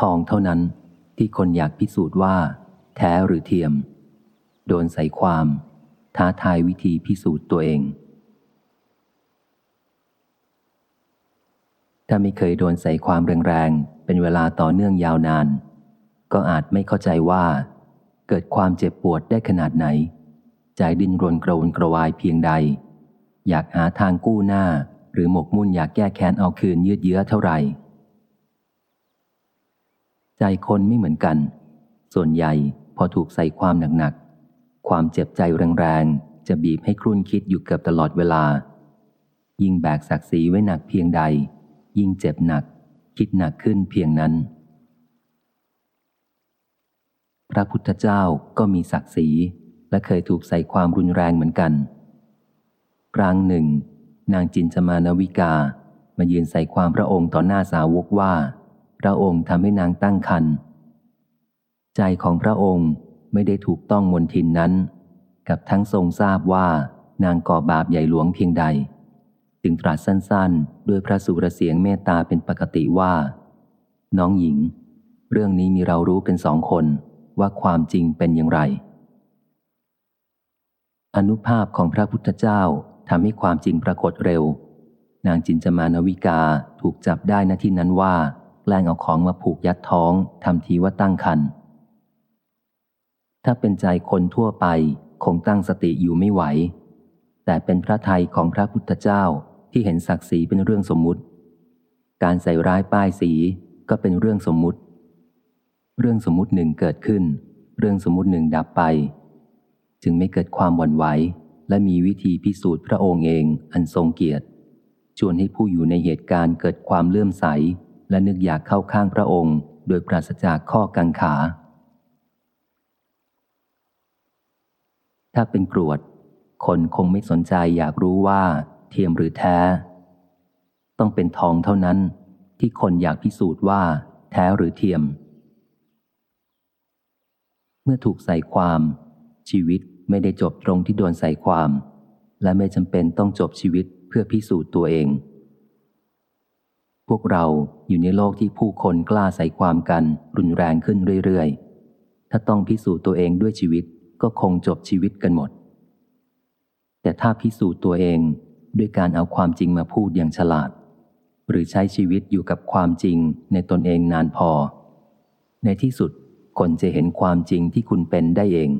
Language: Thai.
ทองเท่านั้นที่คนอยากพิสูจน์ว่า แท้หรือเทียม โดนใส่ความ ท้าทายวิธีพิสูจน์ตัวเอง ถ้าไม่เคยโดนใส่ความแรงๆ เป็นเวลาต่อเนื่องยาวนาน ก็อาจไม่เข้าใจว่า เกิดความเจ็บปวดได้ขนาดไหน ใจดิ้นรนกระวนกระวายเพียงใด อยากหาทางกู้หน้า หรือหมกมุ่นอยากแก้แค้นเอาคืนยืดเยื้อเท่าไหร่ ใจคนไม่เหมือนกัน ส่วนใหญ่พอถูกใส่ความหนักๆ ความเจ็บใจแรงๆ จะบีบให้ครุ่นคิดอยู่เกือบตลอดเวลา ยิ่งแบกศักดิ์ศรีไว้หนักเพียงใด ยิ่งเจ็บหนัก คิดหนักขึ้นเพียงนั้น พระพุทธเจ้าก็มีศักดิ์ศรีและเคยถูกใส่ความรุนแรงเหมือนกัน ครั้งหนึ่ง นางจินจมานวิกามายืนใส่ความพระองค์ต่อหน้าสาวกว่า พระองค์ทำให้นางตั้งครรภ์ใจของพระองค์ไม่ได้ถูกต้องมนทินนั้น กับทั้งทรงทราบว่านางก่อบาปใหญ่หลวงเพียงใด จึงตรัสสั้นๆ ด้วยพระสุรเสียงเมตตาเป็นปกติว่า น้องหญิง เรื่องนี้มีเรารู้กันสองคนว่าความจริงเป็นอย่างไร อนุภาพของพระพุทธเจ้าทำให้ความจริงปรากฏเร็ว นางจินจมานวิกาถูกจับได้ณที่นั้นว่า แกล้งเอาของมาผูกยัดท้องทำทีว่าตั้งคัน ถ้าเป็นใจคนทั่วไปคงตั้งสติอยู่ไม่ไหว แต่เป็นพระไทยของพระพุทธเจ้าที่เห็นศักดิ์ศรีเป็นเรื่องสมมุติ การใส่ร้ายป้ายสีก็เป็นเรื่องสมมุติ เรื่องสมมุติหนึ่งเกิดขึ้น เรื่องสมมุติหนึ่งดับไป จึงไม่เกิดความหวั่นไหว และมีวิธีพิสูจน์พระองค์เองอันทรงเกียรติ ชวนให้ผู้อยู่ในเหตุการณ์เกิดความเลื่อมใส และนึกอยากเข้าข้างพระองค์ โดยปราศจากข้อกังขา ถ้าเป็นกรวด คนคงไม่สนใจอยากรู้ว่า เทียมหรือแท้ ต้องเป็นทองเท่านั้น ที่คนอยากพิสูจน์ว่า แท้หรือเทียม เมื่อถูกใส่ความ ชีวิตไม่ได้จบตรงที่โดนใส่ความ และไม่จำเป็นต้องจบชีวิตเพื่อพิสูจน์ตัวเอง พวกเราอยู่ในโลกที่ผู้คนกล้าใส่ความกันรุนแรงขึ้นเรื่อยๆ ถ้าต้องพิสูจน์ตัวเองด้วยชีวิตก็คงจบชีวิตกันหมด แต่ถ้าพิสูจน์ตัวเองด้วยการเอาความจริงมาพูดอย่างฉลาด หรือใช้ชีวิตอยู่กับความจริงในตนเองนานพอ ในที่สุดคนจะเห็นความจริงที่คุณเป็นได้เอง